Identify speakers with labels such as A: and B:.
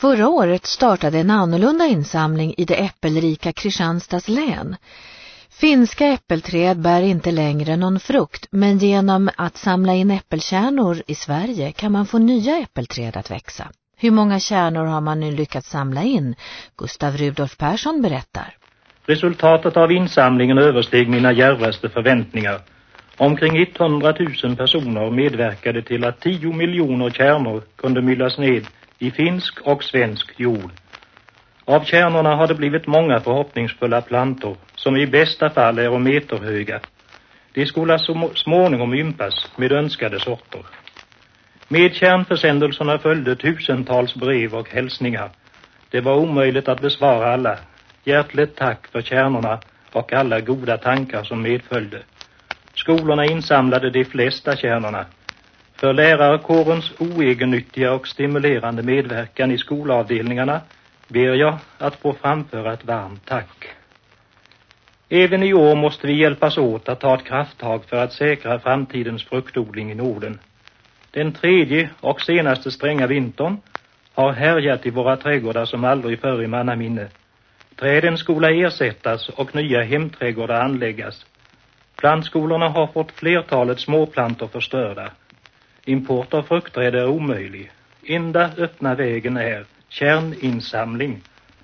A: Förra året startade en annorlunda insamling i det äppelrika Kristianstads län. Finska äppelträd bär inte längre någon frukt men genom att samla in äppelkärnor i Sverige kan man få nya äppelträd att växa. Hur många kärnor har man nu lyckats samla in? Gustav Rudolf Persson berättar.
B: Resultatet av insamlingen översteg mina djärvaste förväntningar. Omkring 100 000 personer medverkade till att 10 miljoner kärnor kunde myllas ned i finsk och svensk jord. Av kärnorna har det blivit många förhoppningsfulla plantor som i bästa fall är meterhöga. De skola så småningom ympas med önskade sorter. Med kärnförsändelserna följde tusentals brev och hälsningar. Det var omöjligt att besvara alla. Hjärtligt tack för kärnorna och alla goda tankar som medföljde. Skolorna insamlade de flesta kärnorna. För lärarkårens oegennyttiga och stimulerande medverkan i skolavdelningarna ber jag att få framföra ett varmt tack. Även i år måste vi hjälpas åt att ta ett krafttag för att säkra framtidens fruktodling i Norden. Den tredje och senaste stränga vintern har härjat i våra trädgårdar som aldrig förr i mannaminne. Träden skola ersättas och nya hemträdgårdar anläggas. Plantskolorna har fått flertalet småplantor förstörda. Import av fruktträd är omöjlig. Enda öppna vägen är kärninsamling.